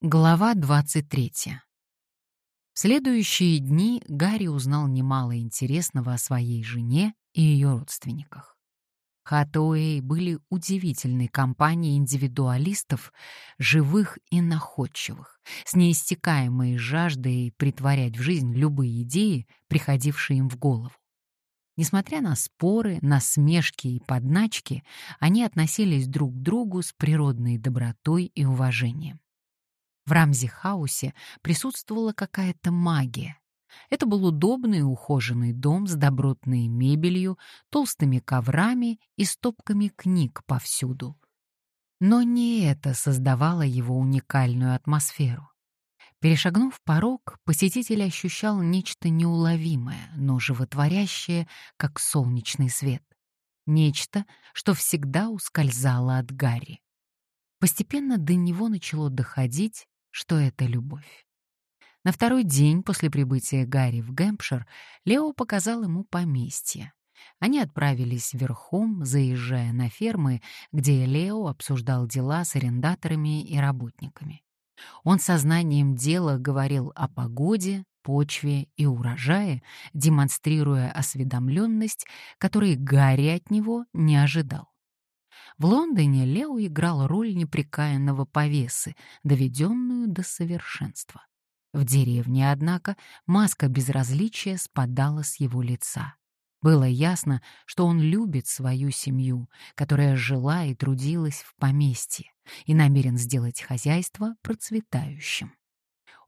Глава 23. В следующие дни Гарри узнал немало интересного о своей жене и ее родственниках. Хатуэй были удивительной компанией индивидуалистов, живых и находчивых, с неистекаемой жаждой притворять в жизнь любые идеи, приходившие им в голову. Несмотря на споры, насмешки и подначки, они относились друг к другу с природной добротой и уважением. В Рамзи-хаусе присутствовала какая-то магия. Это был удобный и ухоженный дом с добротной мебелью, толстыми коврами и стопками книг повсюду. Но не это создавало его уникальную атмосферу. Перешагнув порог, посетитель ощущал нечто неуловимое, но животворящее, как солнечный свет. Нечто, что всегда ускользало от Гарри. Постепенно до него начало доходить, что это любовь. На второй день после прибытия Гарри в Гэмпшир Лео показал ему поместье. Они отправились верхом, заезжая на фермы, где Лео обсуждал дела с арендаторами и работниками. Он сознанием дела говорил о погоде, почве и урожае, демонстрируя осведомленность, которой Гарри от него не ожидал. В Лондоне Лео играл роль неприкаянного повесы, доведенную до совершенства. В деревне, однако, маска безразличия спадала с его лица. Было ясно, что он любит свою семью, которая жила и трудилась в поместье, и намерен сделать хозяйство процветающим.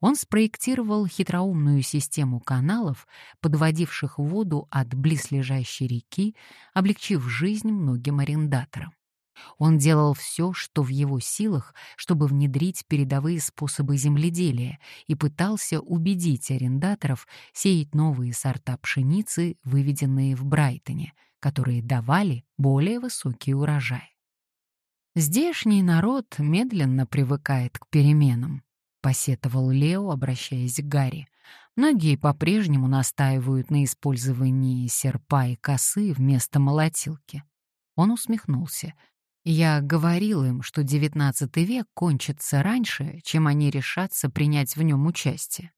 Он спроектировал хитроумную систему каналов, подводивших воду от близлежащей реки, облегчив жизнь многим арендаторам. Он делал все, что в его силах, чтобы внедрить передовые способы земледелия и пытался убедить арендаторов сеять новые сорта пшеницы, выведенные в Брайтоне, которые давали более высокий урожай. «Здешний народ медленно привыкает к переменам», — посетовал Лео, обращаясь к Гарри. «Многие по-прежнему настаивают на использовании серпа и косы вместо молотилки». Он усмехнулся. Я говорил им, что XIX век кончится раньше, чем они решатся принять в нем участие.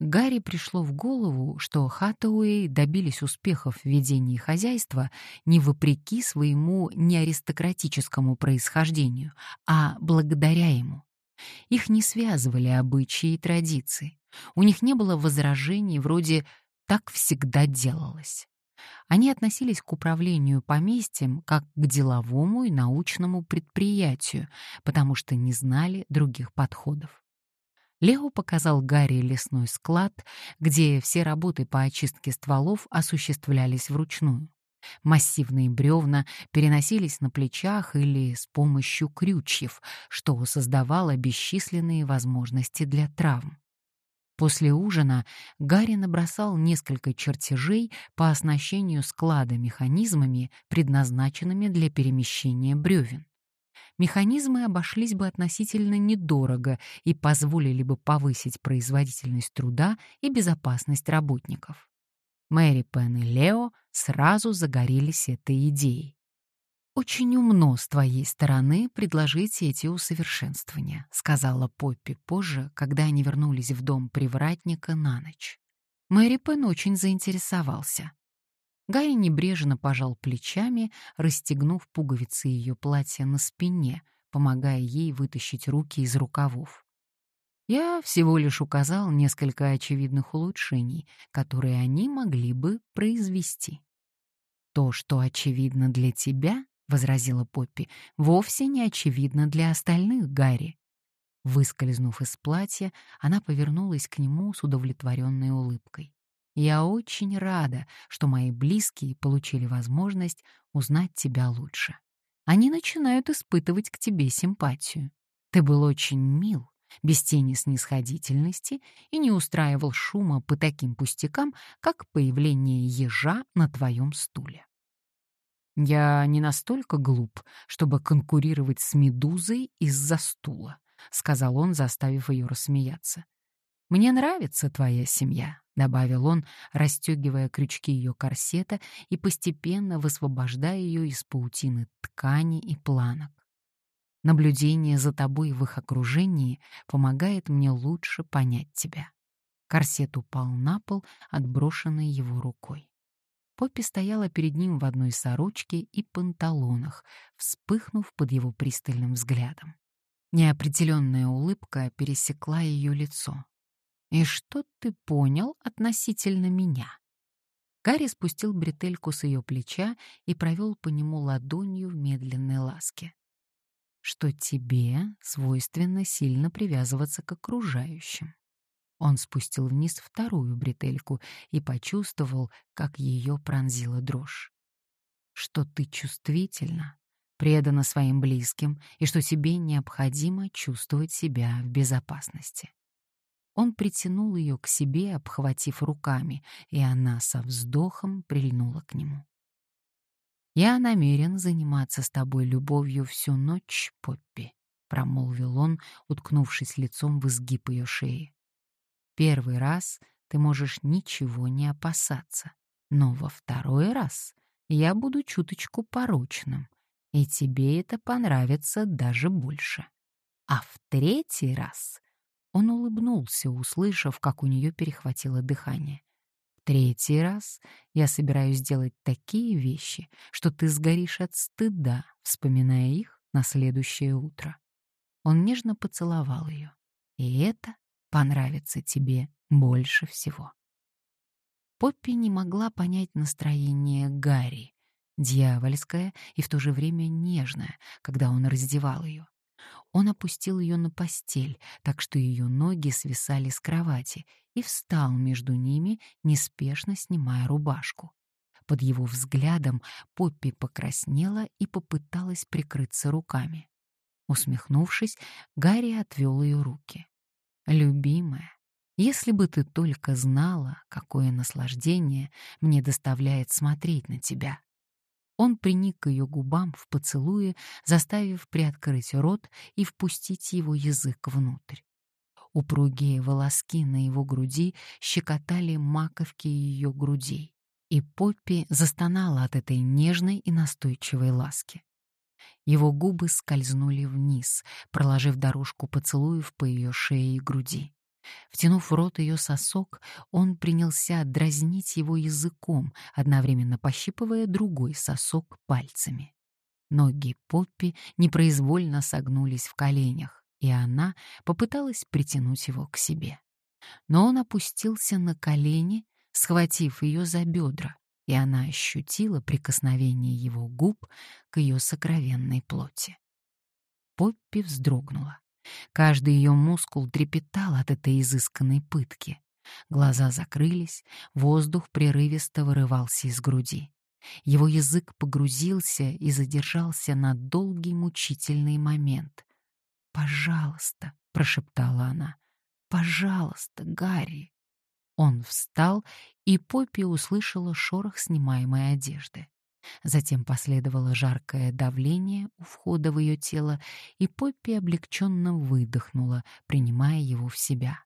Гарри пришло в голову, что Хаттауэй добились успехов в ведении хозяйства не вопреки своему неаристократическому происхождению, а благодаря ему. Их не связывали обычаи и традиции. У них не было возражений вроде «так всегда делалось». Они относились к управлению поместьем как к деловому и научному предприятию, потому что не знали других подходов. Лео показал Гарри лесной склад, где все работы по очистке стволов осуществлялись вручную. Массивные бревна переносились на плечах или с помощью крючьев, что создавало бесчисленные возможности для травм. После ужина Гарри набросал несколько чертежей по оснащению склада механизмами, предназначенными для перемещения бревен. Механизмы обошлись бы относительно недорого и позволили бы повысить производительность труда и безопасность работников. Мэри Пен и Лео сразу загорелись этой идеей. «Очень умно с твоей стороны предложить эти усовершенствования», — сказала Поппи позже, когда они вернулись в дом привратника на ночь. Мэри Пен очень заинтересовался. Гарри небрежно пожал плечами, расстегнув пуговицы ее платья на спине, помогая ей вытащить руки из рукавов. Я всего лишь указал несколько очевидных улучшений, которые они могли бы произвести. То, что очевидно для тебя, возразила Поппи, — «вовсе не очевидно для остальных, Гарри». Выскользнув из платья, она повернулась к нему с удовлетворенной улыбкой. «Я очень рада, что мои близкие получили возможность узнать тебя лучше. Они начинают испытывать к тебе симпатию. Ты был очень мил, без тени снисходительности и не устраивал шума по таким пустякам, как появление ежа на твоем стуле. «Я не настолько глуп, чтобы конкурировать с медузой из-за стула», — сказал он, заставив ее рассмеяться. «Мне нравится твоя семья», — добавил он, расстегивая крючки ее корсета и постепенно высвобождая ее из паутины ткани и планок. Наблюдение за тобой в их окружении помогает мне лучше понять тебя. Корсет упал на пол, отброшенный его рукой. Поппи стояла перед ним в одной сорочке и панталонах, вспыхнув под его пристальным взглядом. Неопределенная улыбка пересекла ее лицо. «И что ты понял относительно меня?» Гарри спустил бретельку с ее плеча и провел по нему ладонью в медленной ласке. «Что тебе свойственно сильно привязываться к окружающим». Он спустил вниз вторую бретельку и почувствовал, как ее пронзила дрожь. «Что ты чувствительна, предана своим близким и что тебе необходимо чувствовать себя в безопасности». Он притянул ее к себе, обхватив руками, и она со вздохом прильнула к нему. «Я намерен заниматься с тобой любовью всю ночь, Поппи», — промолвил он, уткнувшись лицом в изгиб ее шеи. «Первый раз ты можешь ничего не опасаться, но во второй раз я буду чуточку порочным, и тебе это понравится даже больше. А в третий раз он улыбнулся, услышав, как у нее перехватило дыхание. «Третий раз я собираюсь сделать такие вещи, что ты сгоришь от стыда, вспоминая их на следующее утро». Он нежно поцеловал ее. «И это понравится тебе больше всего». Поппи не могла понять настроение Гарри, дьявольское и в то же время нежное, когда он раздевал ее. Он опустил ее на постель, так что ее ноги свисали с кровати, и встал между ними, неспешно снимая рубашку. Под его взглядом Поппи покраснела и попыталась прикрыться руками. Усмехнувшись, Гарри отвел ее руки. «Любимая, если бы ты только знала, какое наслаждение мне доставляет смотреть на тебя. Он приник к ее губам в поцелуе, заставив приоткрыть рот и впустить его язык внутрь. Упругие волоски на его груди щекотали маковки ее грудей, и Поппи застонала от этой нежной и настойчивой ласки. Его губы скользнули вниз, проложив дорожку поцелуев по ее шее и груди. Втянув в рот ее сосок, он принялся дразнить его языком, одновременно пощипывая другой сосок пальцами. Ноги Поппи непроизвольно согнулись в коленях, и она попыталась притянуть его к себе. Но он опустился на колени, схватив ее за бедра, и она ощутила прикосновение его губ к ее сокровенной плоти. Поппи вздрогнула. Каждый ее мускул трепетал от этой изысканной пытки. Глаза закрылись, воздух прерывисто вырывался из груди. Его язык погрузился и задержался на долгий мучительный момент. «Пожалуйста», — прошептала она, — «пожалуйста, Гарри». Он встал, и Поппи услышала шорох снимаемой одежды. Затем последовало жаркое давление у входа в ее тело, и Поппи облегченно выдохнула, принимая его в себя.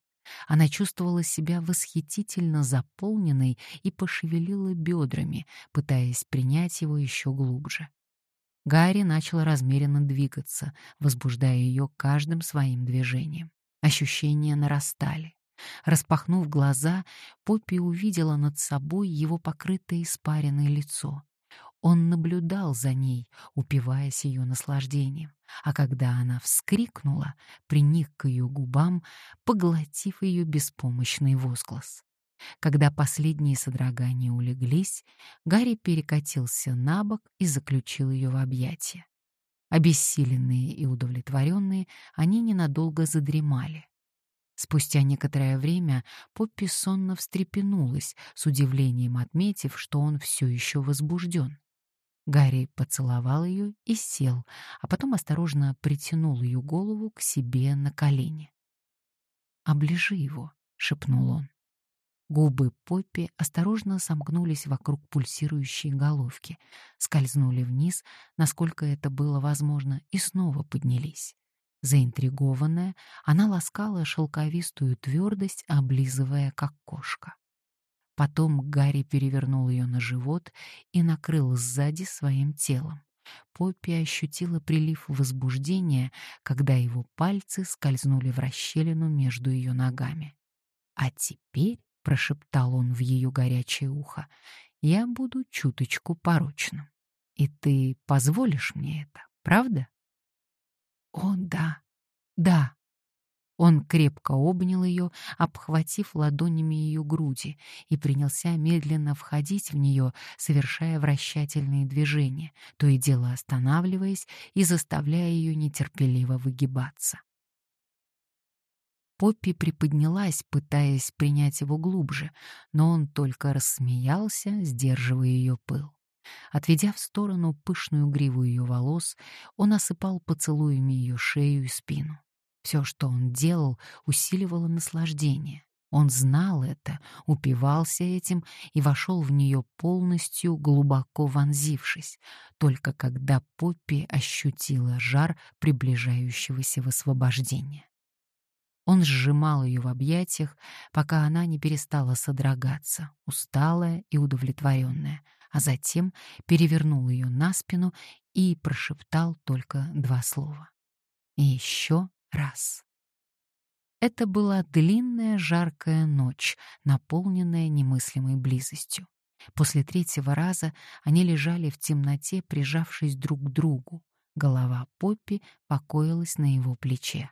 Она чувствовала себя восхитительно заполненной и пошевелила бедрами, пытаясь принять его еще глубже. Гарри начал размеренно двигаться, возбуждая ее каждым своим движением. Ощущения нарастали. Распахнув глаза, Поппи увидела над собой его покрытое испаренное лицо. Он наблюдал за ней, упиваясь ее наслаждением, а когда она вскрикнула, приник к ее губам, поглотив ее беспомощный возглас. Когда последние содрогания улеглись, Гарри перекатился на бок и заключил ее в объятия. Обессиленные и удовлетворенные, они ненадолго задремали. Спустя некоторое время Поппи сонно встрепенулась, с удивлением отметив, что он все еще возбужден. Гарри поцеловал ее и сел, а потом осторожно притянул ее голову к себе на колени. «Оближи его», — шепнул он. Губы Поппи осторожно сомкнулись вокруг пульсирующей головки, скользнули вниз, насколько это было возможно, и снова поднялись. Заинтригованная, она ласкала шелковистую твердость, облизывая как кошка. Потом Гарри перевернул ее на живот и накрыл сзади своим телом. Поппи ощутила прилив возбуждения, когда его пальцы скользнули в расщелину между ее ногами. «А теперь», — прошептал он в ее горячее ухо, — «я буду чуточку порочным. И ты позволишь мне это, правда?» «О, да, да», он крепко обнял ее, обхватив ладонями ее груди, и принялся медленно входить в нее, совершая вращательные движения, то и дело останавливаясь и заставляя ее нетерпеливо выгибаться. Поппи приподнялась, пытаясь принять его глубже, но он только рассмеялся, сдерживая ее пыл. Отведя в сторону пышную гриву ее волос, он осыпал поцелуями ее шею и спину. Все, что он делал, усиливало наслаждение. Он знал это, упивался этим и вошел в нее полностью, глубоко вонзившись, только когда Поппи ощутила жар приближающегося высвобождения. Он сжимал ее в объятиях, пока она не перестала содрогаться, усталая и удовлетворенная, а затем перевернул ее на спину и прошептал только два слова. И еще раз. Это была длинная жаркая ночь, наполненная немыслимой близостью. После третьего раза они лежали в темноте, прижавшись друг к другу. Голова Поппи покоилась на его плече.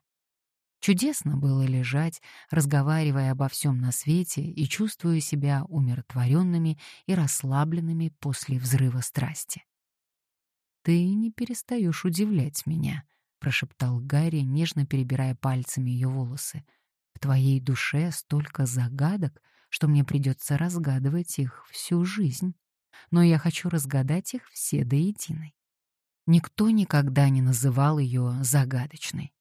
Чудесно было лежать, разговаривая обо всем на свете и чувствуя себя умиротворенными и расслабленными после взрыва страсти. «Ты не перестаешь удивлять меня», прошептал Гарри, нежно перебирая пальцами ее волосы. В твоей душе столько загадок, что мне придется разгадывать их всю жизнь. Но я хочу разгадать их все до единой. Никто никогда не называл ее загадочной.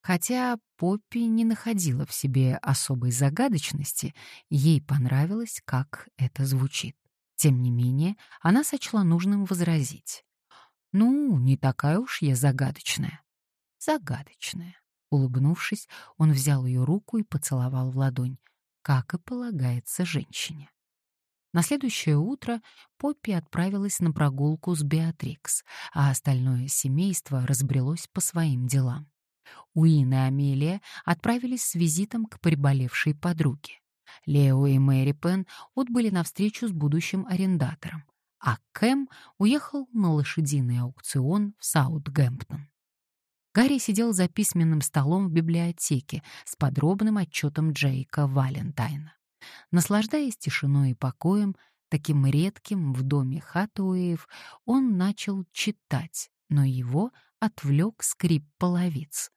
Хотя Поппи не находила в себе особой загадочности, ей понравилось, как это звучит. Тем не менее, она сочла нужным возразить. «Ну, не такая уж я загадочная загадочная. Улыбнувшись, он взял ее руку и поцеловал в ладонь, как и полагается женщине. На следующее утро Поппи отправилась на прогулку с Беатрикс, а остальное семейство разбрелось по своим делам. Уин и Амелия отправились с визитом к приболевшей подруге. Лео и Мэри Пен отбыли на встречу с будущим арендатором, а Кэм уехал на лошадиный аукцион в Саутгемптон. Гарри сидел за письменным столом в библиотеке с подробным отчетом Джейка Валентайна. Наслаждаясь тишиной и покоем, таким редким в доме Хатуэев, он начал читать, но его отвлек скрип половиц.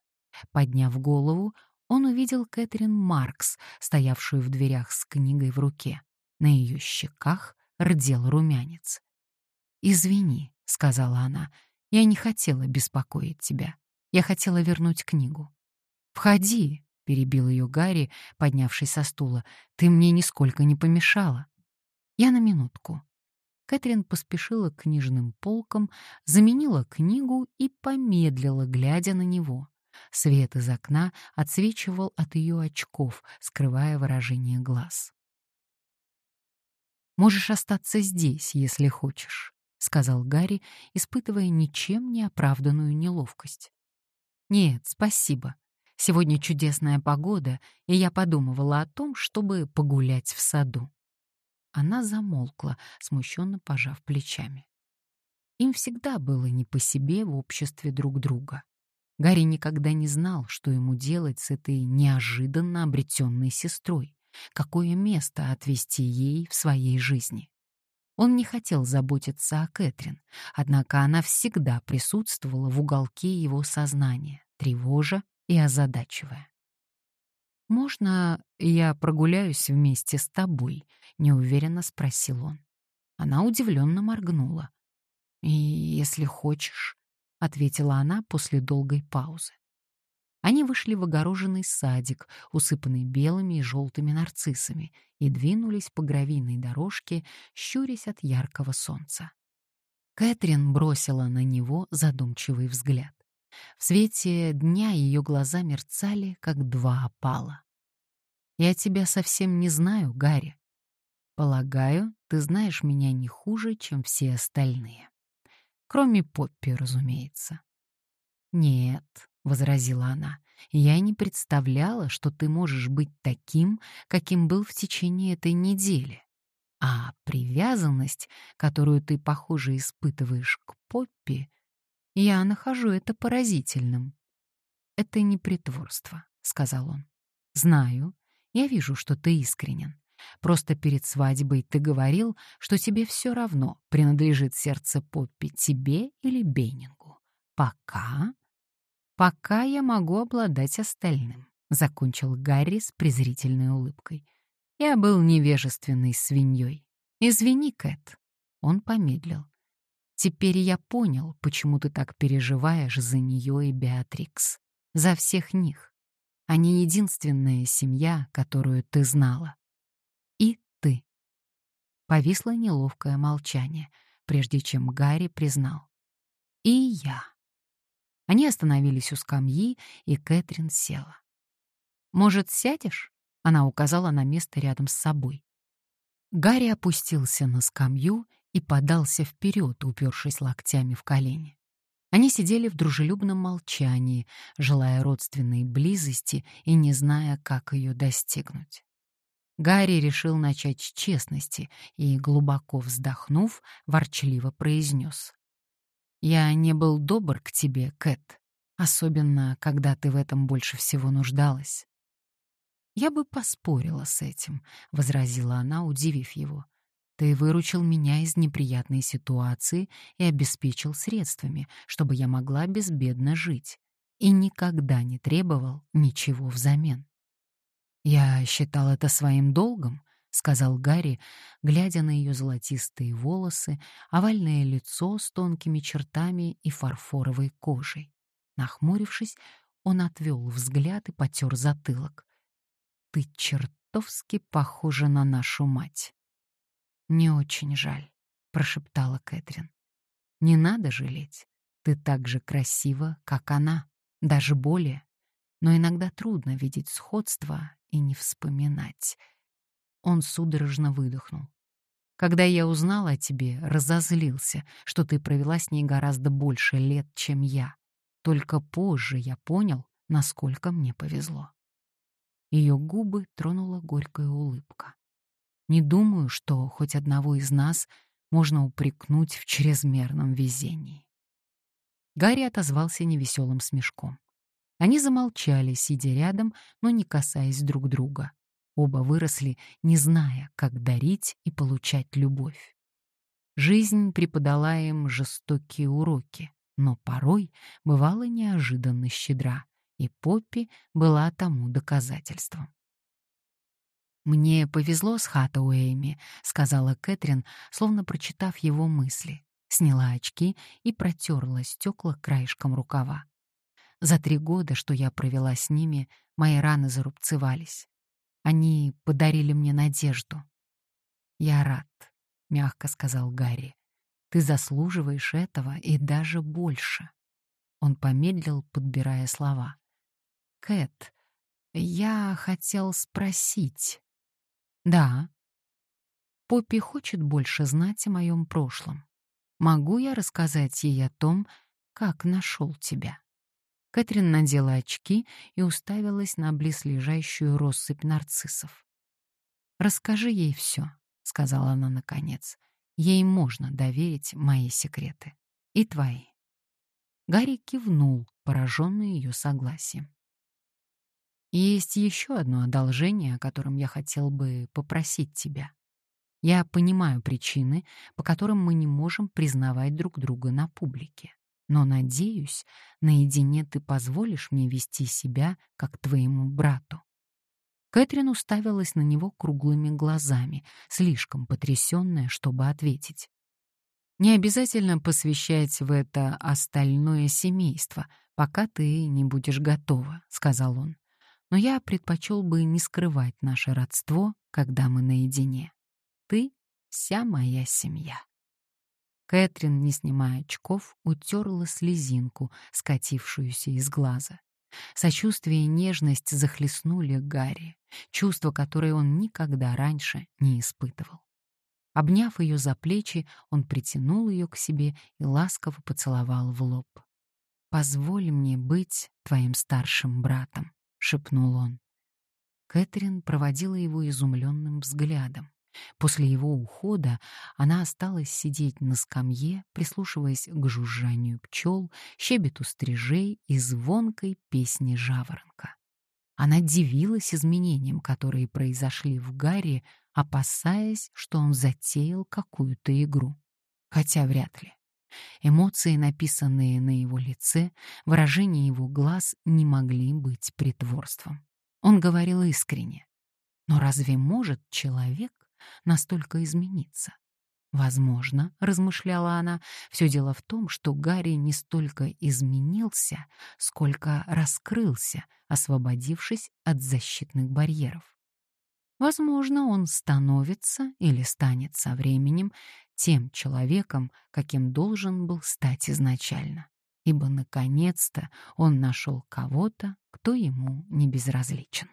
Подняв голову, он увидел Кэтрин Маркс, стоявшую в дверях с книгой в руке. На ее щеках рдел румянец. «Извини», — сказала она, — «я не хотела беспокоить тебя. Я хотела вернуть книгу. «Входи», — перебил ее Гарри, поднявшись со стула. «Ты мне нисколько не помешала». «Я на минутку». Кэтрин поспешила к книжным полкам, заменила книгу и помедлила, глядя на него. Свет из окна отсвечивал от ее очков, скрывая выражение глаз. «Можешь остаться здесь, если хочешь», — сказал Гарри, испытывая ничем не оправданную неловкость. «Нет, спасибо. Сегодня чудесная погода, и я подумывала о том, чтобы погулять в саду». Она замолкла, смущенно пожав плечами. Им всегда было не по себе в обществе друг друга. Гарри никогда не знал, что ему делать с этой неожиданно обретенной сестрой, какое место отвести ей в своей жизни. Он не хотел заботиться о Кэтрин, однако она всегда присутствовала в уголке его сознания, тревожа и озадачивая. «Можно я прогуляюсь вместе с тобой?» — неуверенно спросил он. Она удивленно моргнула. «И если хочешь», — ответила она после долгой паузы. Они вышли в огороженный садик, усыпанный белыми и желтыми нарциссами, и двинулись по гравийной дорожке, щурясь от яркого солнца. Кэтрин бросила на него задумчивый взгляд. В свете дня ее глаза мерцали, как два опала. «Я тебя совсем не знаю, Гарри. Полагаю, ты знаешь меня не хуже, чем все остальные». Кроме Поппи, разумеется. «Нет», — возразила она, — «я не представляла, что ты можешь быть таким, каким был в течение этой недели. А привязанность, которую ты, похоже, испытываешь к Поппи, я нахожу это поразительным». «Это не притворство», — сказал он. «Знаю, я вижу, что ты искренен. Просто перед свадьбой ты говорил, что тебе все равно, принадлежит сердце Поппи тебе или Бейнингу. Пока... Пока я могу обладать остальным», — закончил Гарри с презрительной улыбкой. «Я был невежественной свиньей. Извини, Кэт». Он помедлил. «Теперь я понял, почему ты так переживаешь за нее и Беатрикс. За всех них. Они единственная семья, которую ты знала. Повисло неловкое молчание, прежде чем Гарри признал. И я. Они остановились у скамьи, и Кэтрин села. «Может, сядешь?» — она указала на место рядом с собой. Гарри опустился на скамью и подался вперед, упершись локтями в колени. Они сидели в дружелюбном молчании, желая родственной близости и не зная, как ее достигнуть. Гарри решил начать с честности и, глубоко вздохнув, ворчливо произнес. «Я не был добр к тебе, Кэт, особенно когда ты в этом больше всего нуждалась». «Я бы поспорила с этим», — возразила она, удивив его. Ты выручил меня из неприятной ситуации и обеспечил средствами, чтобы я могла безбедно жить, и никогда не требовал ничего взамен. Я считал это своим долгом, сказал Гарри, глядя на ее золотистые волосы, овальное лицо с тонкими чертами и фарфоровой кожей. Нахмурившись, он отвел взгляд и потер затылок. Ты чертовски похожа на нашу мать. «Не очень жаль», — прошептала Кэтрин. «Не надо жалеть. Ты так же красива, как она, даже более. Но иногда трудно видеть сходство и не вспоминать». Он судорожно выдохнул. «Когда я узнал о тебе, разозлился, что ты провела с ней гораздо больше лет, чем я. Только позже я понял, насколько мне повезло». Ее губы тронула горькая улыбка. Не думаю, что хоть одного из нас можно упрекнуть в чрезмерном везении. Гарри отозвался невеселым смешком. Они замолчали, сидя рядом, но не касаясь друг друга. Оба выросли, не зная, как дарить и получать любовь. Жизнь преподала им жестокие уроки, но порой бывала неожиданно щедра, и Поппи была тому доказательством. «Мне повезло с Хатауэями», — сказала Кэтрин, словно прочитав его мысли. Сняла очки и протерла стекла краешком рукава. За три года, что я провела с ними, мои раны зарубцевались. Они подарили мне надежду. «Я рад», — мягко сказал Гарри. «Ты заслуживаешь этого и даже больше». Он помедлил, подбирая слова. «Кэт, я хотел спросить...» Да. Поппи хочет больше знать о моем прошлом. Могу я рассказать ей о том, как нашел тебя? Кэтрин надела очки и уставилась на близлежащую россыпь нарциссов. «Расскажи ей все», — сказала она наконец. «Ей можно доверить мои секреты. И твои». Гарри кивнул, пораженный ее согласием. Есть еще одно одолжение, о котором я хотел бы попросить тебя. Я понимаю причины, по которым мы не можем признавать друг друга на публике. Но, надеюсь, наедине ты позволишь мне вести себя, как твоему брату. Кэтрин уставилась на него круглыми глазами, слишком потрясённая, чтобы ответить. «Не обязательно посвящать в это остальное семейство, пока ты не будешь готова», — сказал он но я предпочел бы не скрывать наше родство, когда мы наедине. Ты — вся моя семья. Кэтрин, не снимая очков, утерла слезинку, скатившуюся из глаза. Сочувствие и нежность захлестнули Гарри, чувство, которое он никогда раньше не испытывал. Обняв ее за плечи, он притянул ее к себе и ласково поцеловал в лоб. «Позволь мне быть твоим старшим братом», — шепнул он. Кэтрин проводила его изумленным взглядом. После его ухода она осталась сидеть на скамье, прислушиваясь к жужжанию пчел, щебету стрижей и звонкой песни жаворонка. Она дивилась изменениям, которые произошли в Гарри, опасаясь, что он затеял какую-то игру. Хотя вряд ли. Эмоции, написанные на его лице, выражение его глаз не могли быть притворством. Он говорил искренне. Но разве может человек настолько измениться? Возможно, размышляла она, все дело в том, что Гарри не столько изменился, сколько раскрылся, освободившись от защитных барьеров. Возможно, он становится или станет со временем тем человеком, каким должен был стать изначально, ибо наконец-то он нашел кого-то, кто ему не безразличен.